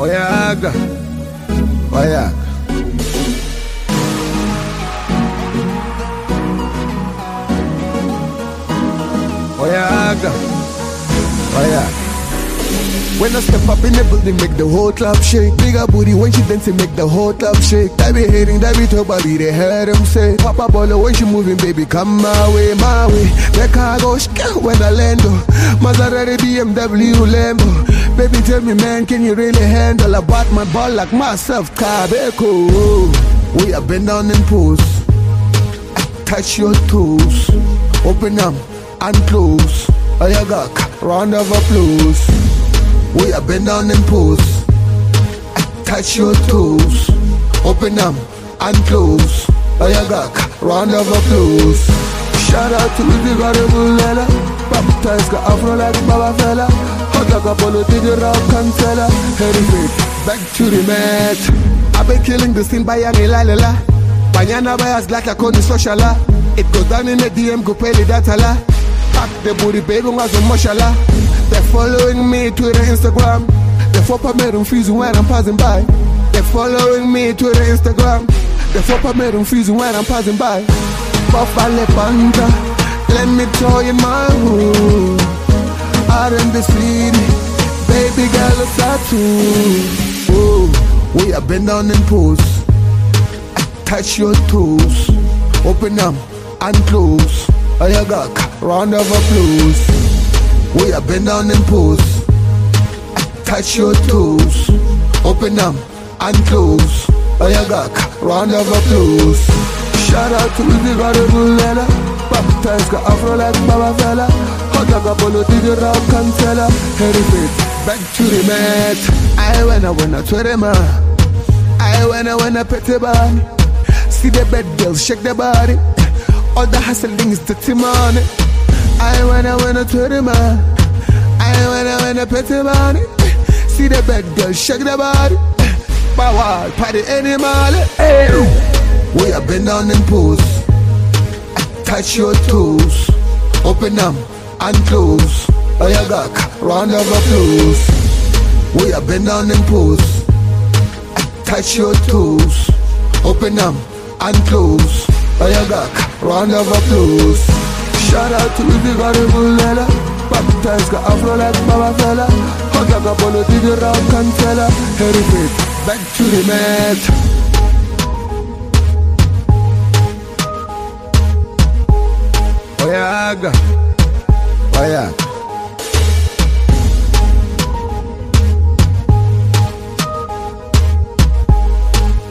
Olha a água. Olha a água. Olha a água. Olha a água. When I step up in the building, make the whole club shake. Bigger booty when she dancing, make the whole club shake. That be hating, that be talk, body, they heard them say. Papa baller when she moving, baby, come my way, my way. The car go shk when I land. oh. Maserati, BMW, Lambo. Baby, tell me, man, can you really handle? I bought my ball like myself, Cabeco. Oh. We have been down in pose. Touch your toes. Open them and close. Oh, Ayaga, round of applause. Have been down in pose. Touch your toes. Open them and close. Ayaga, round of applause. Shout out to the variable Lela. Baptized got afro like Baba Fella. Hot like Apollo did the rock and cancella. Heritage, back to the mat. I've been killing the scene by Yanni Lalala. Banyana bias black like on the social It goes down in the DM, go pay the data. Pack the booty, baby, was a mashallah. They're following me Twitter, Instagram. They for permission freezing when I'm passing by. They're following me Twitter, Instagram. They for permission freezing when I'm passing by. Buffalo Panda, let me tell you my hood. Out in the city, baby girl, it's tattoo. Oh, we have been down in pose touch your toes. Open them and close. Oh, Ayaga, round of applause. We have been down in pose. Touch your toes. Open them and close. Ayaga, round of applause. Shout out to the variable Lela. Baptized got afro like Baba Fella. Hot like Apollo did the rock cancella. Heritage, back to the mat. I wanna wanna to the man. I wanna wanna pet the body. See the bed girls shake the body. All the hustling is dirty money. I wanna wanna to the man. I wanna wanna pet the body. See the bed girls shake the body. Power party animal. Hey. We have been down in pose. Touch your toes. Open them and close. Oh, Ayaga, round of applause. We have been down in pose touch your toes. Open them and close. Oh, Ayaga, round of applause. Shout out to the variable Lela. Baptized got afro like Baba Fella. Like Apollo did the rock cancella. Heritage, back to the mat. Oh, Oyaga, Oyaga.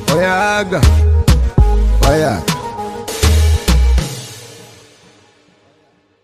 Oh, oh, Oyaga, Oyaga.